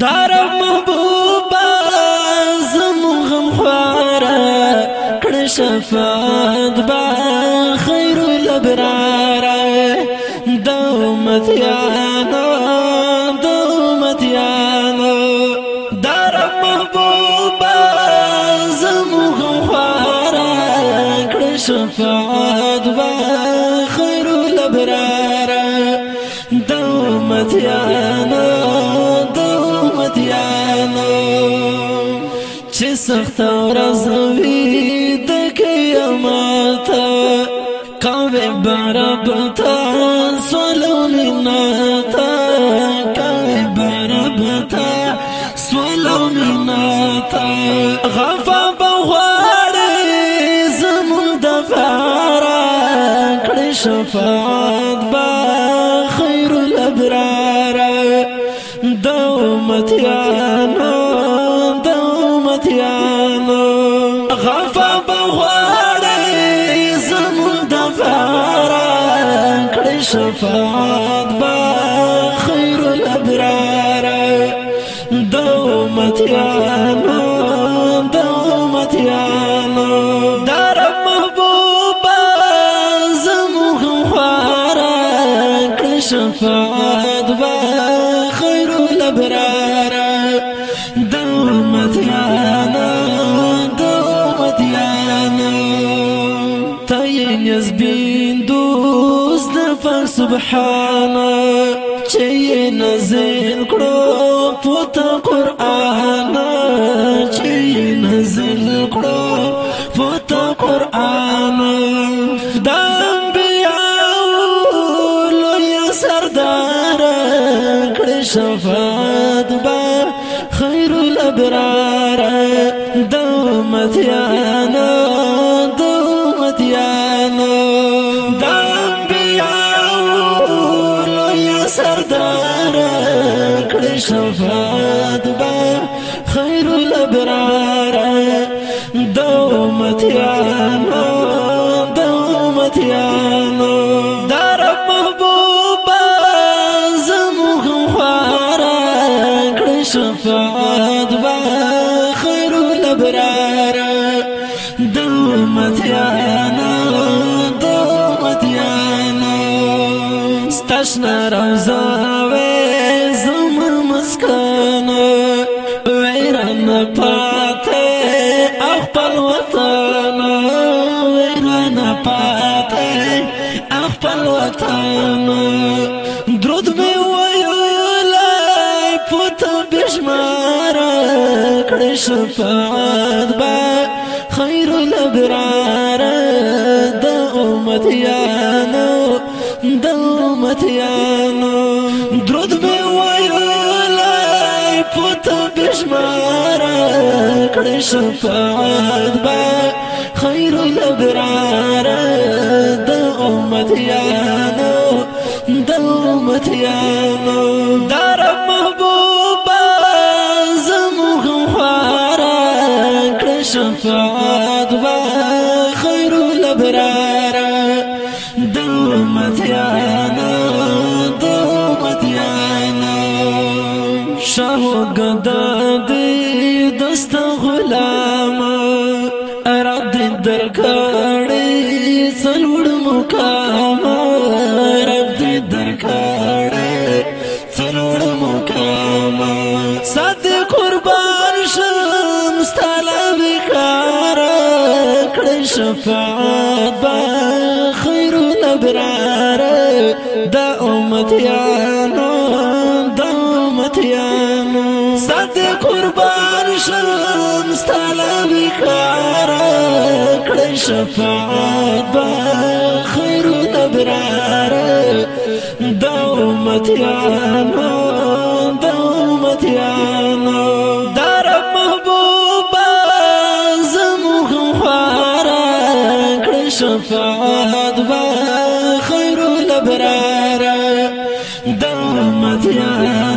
دار محبوبا زمو غم خوارا کړ شفاعت با خیر الابرار د امت یانو د امت یانو دار محبوبا زمو غم خوارا کړ شفاعت با خیر الابرار د امت یانو کې سخت ورځوي د قیامت کاوه برب تا سولونا تا کاوه برب تا سولونا تا غفا بغوار زمون د فارا کړي شفاعت با خير الابرار دومت یا با خير الأبرار دومت يانا دومت يانا دار محبوبا زموخ خوارا با خير الأبرار دومت يانا دومت يانا طيب تين يزبير سبحانه چې نزل کړو فوت قران چې نزل کړو فوت قران د انبیاء لوی سردار کړ شفاعت با خیر الابرار د متیا سردار کړي شفاعت با خیر الابرار د امتیانو د امتیانو در محبوب زمو خوار کړي شفاعت با خیر الابرار اشنا روزا وې زمر مسکان ویران پاتې خپل وطن ویران پاتې خپل وطن درود مې ویل پته بشمار کړې شفاعت با خیر الابرار د امت یار ماتیانو درود به وایلای پوت بشمار کړه شفاعت با خیر الابرار د امتیانو د امتیانو دار محبوبا زمو خوار کړه شفاعت با خیر الابرار د امتیانو شهو گدا دی دست غلام اراد درکاڑی سلوڑ مقام اراد درکاڑی سلوڑ مقام ساد قربان شم ستالا بکارا کڑی شفاعت با خیر الابرار دا امت یانو ته قربان شم ستاله وکار کړې شفاعت به خیر نبرار د امت یانو د امت یانو در محبوب زمو خوار کړې شفاعت به خیر نبرار د امت یانو